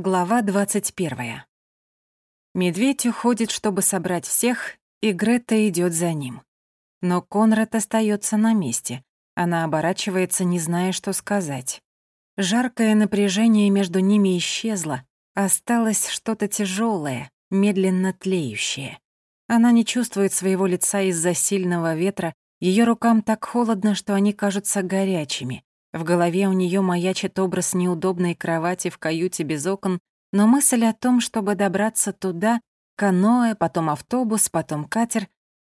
Глава 21. Медведь уходит, чтобы собрать всех, и Грета идет за ним. Но Конрад остается на месте. Она оборачивается, не зная, что сказать. Жаркое напряжение между ними исчезло, осталось что-то тяжелое, медленно тлеющее. Она не чувствует своего лица из-за сильного ветра, ее рукам так холодно, что они кажутся горячими. В голове у нее маячит образ неудобной кровати в каюте без окон, но мысль о том, чтобы добраться туда, каноэ, потом автобус, потом катер,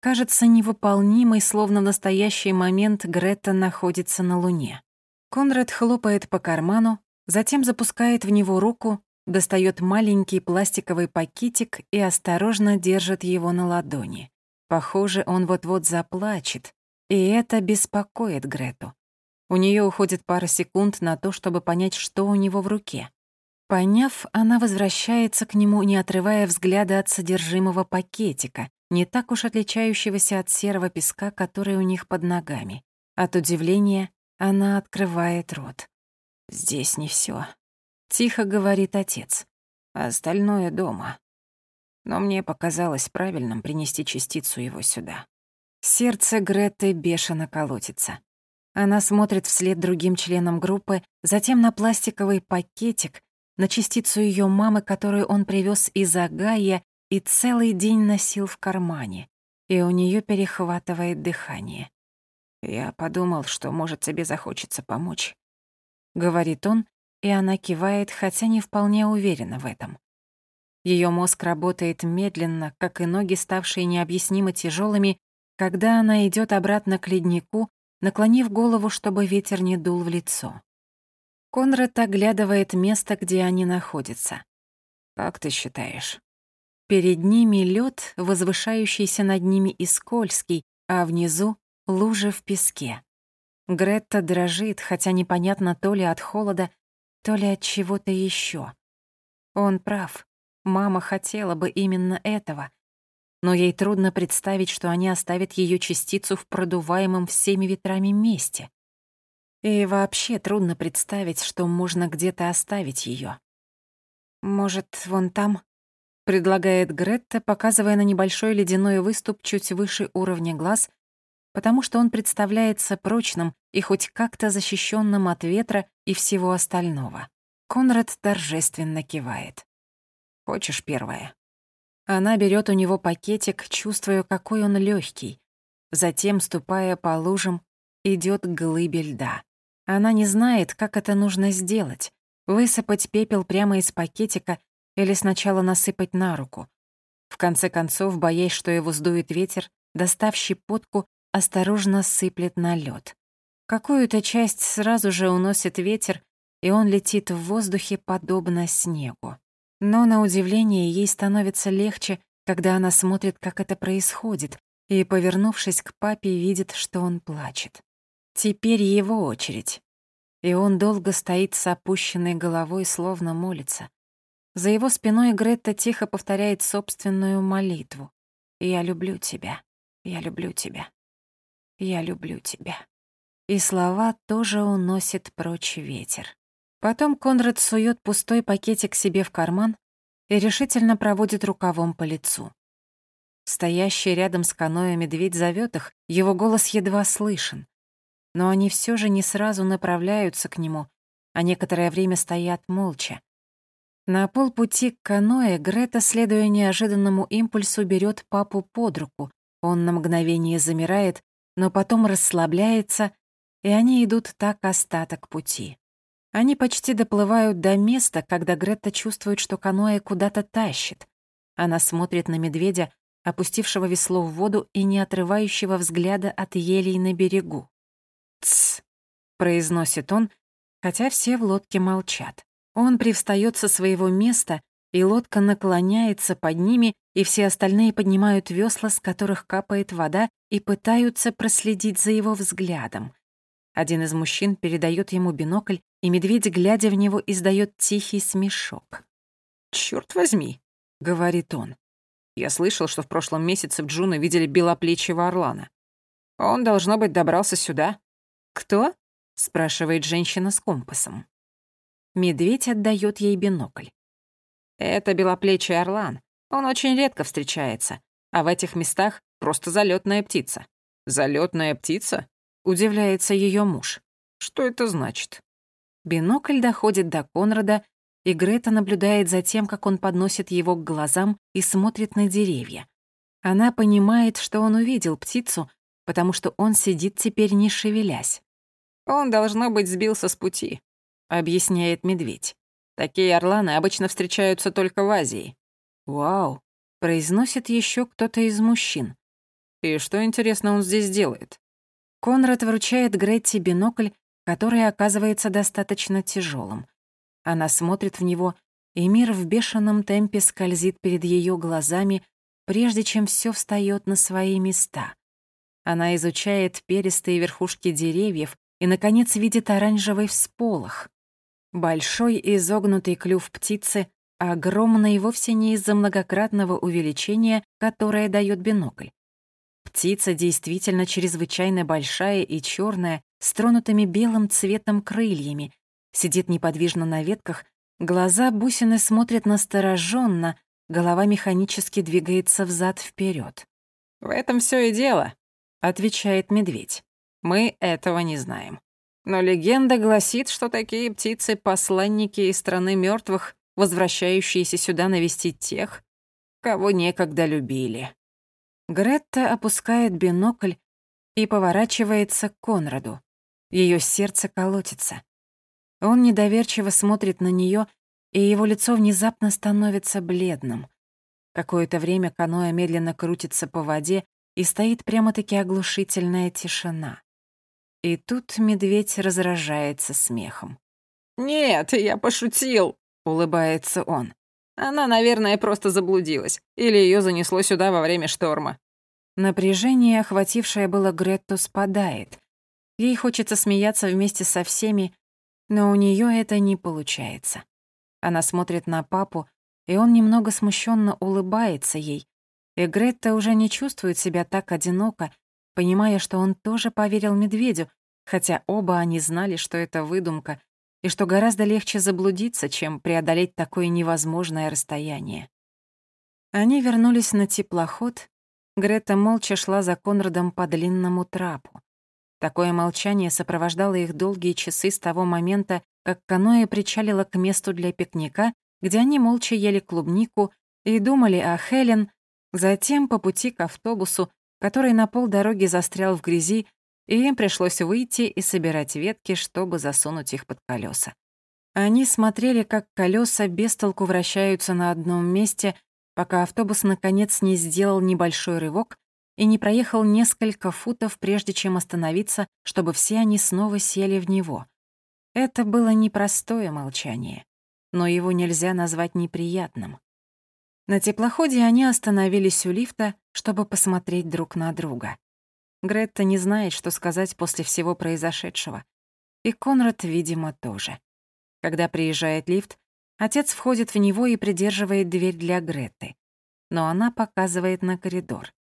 кажется невыполнимой, словно в настоящий момент Грета находится на Луне. Конрад хлопает по карману, затем запускает в него руку, достает маленький пластиковый пакетик и осторожно держит его на ладони. Похоже, он вот-вот заплачет, и это беспокоит Грету. У нее уходит пара секунд на то, чтобы понять, что у него в руке. Поняв, она возвращается к нему, не отрывая взгляда от содержимого пакетика, не так уж отличающегося от серого песка, который у них под ногами. От удивления она открывает рот. «Здесь не все, тихо говорит отец. «Остальное дома. Но мне показалось правильным принести частицу его сюда». Сердце Греты бешено колотится. Она смотрит вслед другим членам группы, затем на пластиковый пакетик, на частицу ее мамы, которую он привез из Агая и целый день носил в кармане, и у нее перехватывает дыхание. «Я подумал, что, может, тебе захочется помочь», — говорит он, и она кивает, хотя не вполне уверена в этом. Ее мозг работает медленно, как и ноги, ставшие необъяснимо тяжелыми, когда она идет обратно к леднику, наклонив голову, чтобы ветер не дул в лицо. Конрад оглядывает место, где они находятся. «Как ты считаешь?» Перед ними лед, возвышающийся над ними и скользкий, а внизу — лужа в песке. Гретта дрожит, хотя непонятно то ли от холода, то ли от чего-то еще. Он прав. Мама хотела бы именно этого, но ей трудно представить, что они оставят ее частицу в продуваемом всеми ветрами месте. И вообще трудно представить, что можно где-то оставить ее. «Может, вон там?» — предлагает Гретта, показывая на небольшой ледяной выступ чуть выше уровня глаз, потому что он представляется прочным и хоть как-то защищенным от ветра и всего остального. Конрад торжественно кивает. «Хочешь первое?» Она берет у него пакетик, чувствуя, какой он легкий. Затем, ступая по лужам, идет к глыбе льда. Она не знает, как это нужно сделать. Высыпать пепел прямо из пакетика или сначала насыпать на руку. В конце концов, боясь, что его сдует ветер, достав щепотку, осторожно сыплет на лед. Какую-то часть сразу же уносит ветер, и он летит в воздухе, подобно снегу. Но, на удивление, ей становится легче, когда она смотрит, как это происходит, и, повернувшись к папе, видит, что он плачет. Теперь его очередь. И он долго стоит с опущенной головой, словно молится. За его спиной Гретта тихо повторяет собственную молитву. «Я люблю тебя, я люблю тебя, я люблю тебя». И слова тоже уносит прочь ветер. Потом Конрад сует пустой пакетик себе в карман и решительно проводит рукавом по лицу. Стоящий рядом с каноэ медведь зовет их, его голос едва слышен. Но они все же не сразу направляются к нему, а некоторое время стоят молча. На полпути к каноэ Грета, следуя неожиданному импульсу, берет папу под руку. Он на мгновение замирает, но потом расслабляется, и они идут так остаток пути. Они почти доплывают до места, когда Гретта чувствует, что каноэ куда-то тащит. Она смотрит на медведя, опустившего весло в воду и не отрывающего взгляда от елей на берегу. «Тсс», — произносит он, хотя все в лодке молчат. Он привстаёт со своего места, и лодка наклоняется под ними, и все остальные поднимают весла, с которых капает вода, и пытаются проследить за его взглядом. Один из мужчин передает ему бинокль, и медведь, глядя в него, издает тихий смешок. «Чёрт возьми», — говорит он. «Я слышал, что в прошлом месяце в Джуна видели белоплечего орлана. Он, должно быть, добрался сюда». «Кто?» — спрашивает женщина с компасом. Медведь отдает ей бинокль. Это белоплечий орлан. Он очень редко встречается, а в этих местах просто залетная птица. Залетная птица? Удивляется ее муж. Что это значит? Бинокль доходит до Конрада, и Грета наблюдает за тем, как он подносит его к глазам и смотрит на деревья. Она понимает, что он увидел птицу, потому что он сидит теперь не шевелясь. «Он, должно быть, сбился с пути», — объясняет медведь. «Такие орланы обычно встречаются только в Азии». «Вау», — произносит еще кто-то из мужчин. «И что, интересно, он здесь делает?» Конрад вручает Гретти бинокль, который оказывается достаточно тяжелым. Она смотрит в него, и мир в бешеном темпе скользит перед ее глазами, прежде чем все встает на свои места. Она изучает перистые верхушки деревьев и, наконец, видит оранжевый всполох. Большой изогнутый клюв птицы огромный вовсе не из-за многократного увеличения, которое дает бинокль. Птица действительно чрезвычайно большая и черная, с тронутыми белым цветом крыльями, сидит неподвижно на ветках, глаза бусины смотрят настороженно, голова механически двигается взад вперед. «В этом все и дело», — отвечает медведь. «Мы этого не знаем. Но легенда гласит, что такие птицы — посланники из страны мертвых, возвращающиеся сюда навестить тех, кого некогда любили». Гретта опускает бинокль и поворачивается к Конраду. Ее сердце колотится. Он недоверчиво смотрит на нее, и его лицо внезапно становится бледным. Какое-то время каноэ медленно крутится по воде, и стоит прямо-таки оглушительная тишина. И тут медведь разражается смехом. «Нет, я пошутил», — улыбается он. Она, наверное, просто заблудилась. Или ее занесло сюда во время шторма. Напряжение, охватившее было Гретту, спадает. Ей хочется смеяться вместе со всеми, но у нее это не получается. Она смотрит на папу, и он немного смущенно улыбается ей. И Гретта уже не чувствует себя так одиноко, понимая, что он тоже поверил медведю, хотя оба они знали, что это выдумка, и что гораздо легче заблудиться, чем преодолеть такое невозможное расстояние. Они вернулись на теплоход. Грета молча шла за Конрадом по длинному трапу. Такое молчание сопровождало их долгие часы с того момента, как каноэ причалило к месту для пикника, где они молча ели клубнику и думали о Хелен, затем по пути к автобусу, который на полдороги застрял в грязи и им пришлось выйти и собирать ветки, чтобы засунуть их под колеса. Они смотрели, как колеса без толку вращаются на одном месте, пока автобус наконец не сделал небольшой рывок и не проехал несколько футов, прежде чем остановиться, чтобы все они снова сели в него. Это было непростое молчание, но его нельзя назвать неприятным. На теплоходе они остановились у лифта, чтобы посмотреть друг на друга. Гретта не знает, что сказать после всего произошедшего. И Конрад, видимо, тоже. Когда приезжает лифт, отец входит в него и придерживает дверь для Гретты. Но она показывает на коридор.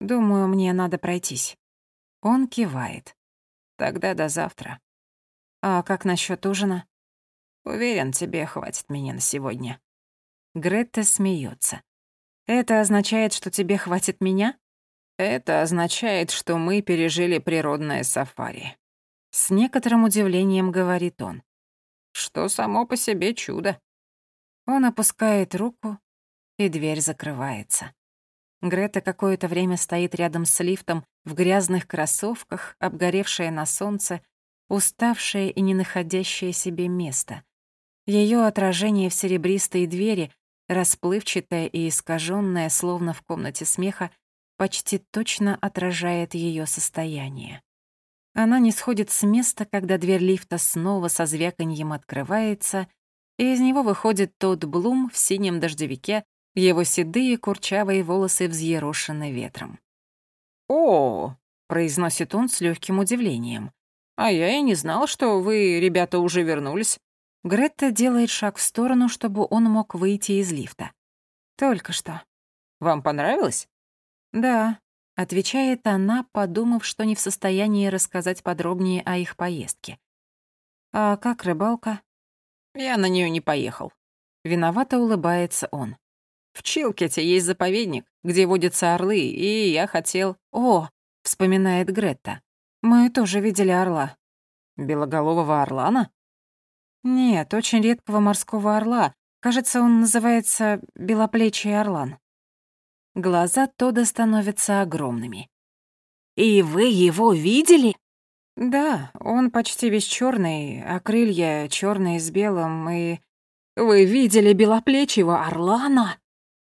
«Думаю, мне надо пройтись». Он кивает. «Тогда до завтра». «А как насчет ужина?» «Уверен, тебе хватит меня на сегодня». Гретта смеется. «Это означает, что тебе хватит меня?» Это означает, что мы пережили природное сафари. С некоторым удивлением говорит он. Что само по себе чудо. Он опускает руку, и дверь закрывается. Грета какое-то время стоит рядом с лифтом в грязных кроссовках, обгоревшая на солнце, уставшая и не находящая себе места. Ее отражение в серебристой двери, расплывчатое и искаженное, словно в комнате смеха, почти точно отражает ее состояние. Она не сходит с места, когда дверь лифта снова со звяканьем открывается, и из него выходит тот Блум в синем дождевике, его седые курчавые волосы взъерошены ветром. «О!» — произносит он с легким удивлением. «А я и не знал, что вы, ребята, уже вернулись». Гретта делает шаг в сторону, чтобы он мог выйти из лифта. «Только что». «Вам понравилось?» «Да», — отвечает она, подумав, что не в состоянии рассказать подробнее о их поездке. «А как рыбалка?» «Я на нее не поехал». Виновато улыбается он. В Чилкете есть заповедник, где водятся орлы, и я хотел... О, вспоминает Гретта. Мы тоже видели орла. Белоголового орлана? Нет, очень редкого морского орла. Кажется, он называется белоплечий орлан. Глаза Тода становятся огромными. «И вы его видели?» «Да, он почти весь черный, а крылья черные с белым, и...» «Вы видели белоплечего орлана?»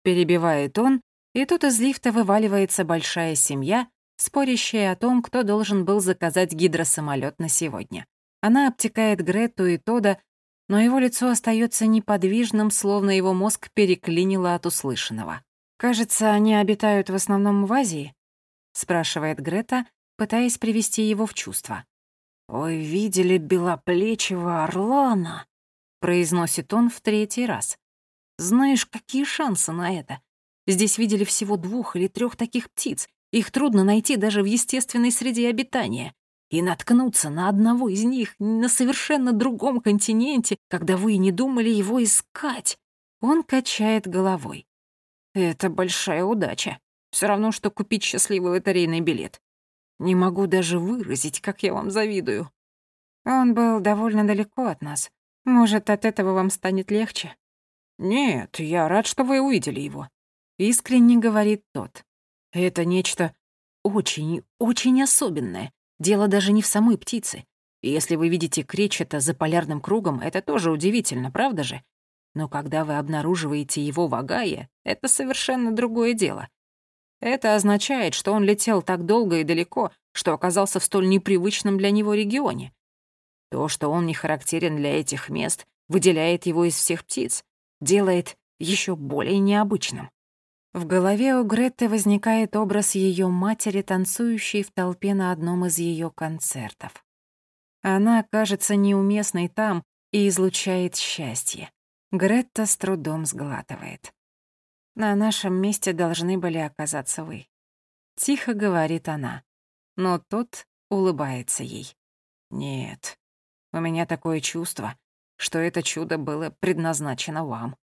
Перебивает он, и тут из лифта вываливается большая семья, спорящая о том, кто должен был заказать гидросамолет на сегодня. Она обтекает Грету и Тода, но его лицо остается неподвижным, словно его мозг переклинило от услышанного. «Кажется, они обитают в основном в Азии?» — спрашивает Грета, пытаясь привести его в чувство. «Ой, видели белоплечего орлана?» — произносит он в третий раз. «Знаешь, какие шансы на это? Здесь видели всего двух или трех таких птиц. Их трудно найти даже в естественной среде обитания. И наткнуться на одного из них на совершенно другом континенте, когда вы и не думали его искать». Он качает головой. Это большая удача. Все равно, что купить счастливый лотерейный билет. Не могу даже выразить, как я вам завидую. Он был довольно далеко от нас. Может, от этого вам станет легче? Нет, я рад, что вы увидели его. Искренне говорит тот. Это нечто очень, очень особенное. Дело даже не в самой птице. если вы видите кречета за полярным кругом, это тоже удивительно, правда же? Но когда вы обнаруживаете его в Агае, это совершенно другое дело. Это означает, что он летел так долго и далеко, что оказался в столь непривычном для него регионе. То, что он не характерен для этих мест, выделяет его из всех птиц, делает еще более необычным. В голове у Гретты возникает образ ее матери, танцующей в толпе на одном из ее концертов. Она кажется неуместной там и излучает счастье. Гретта с трудом сглатывает. На нашем месте должны были оказаться вы. Тихо говорит она, но тот улыбается ей. Нет, у меня такое чувство, что это чудо было предназначено вам.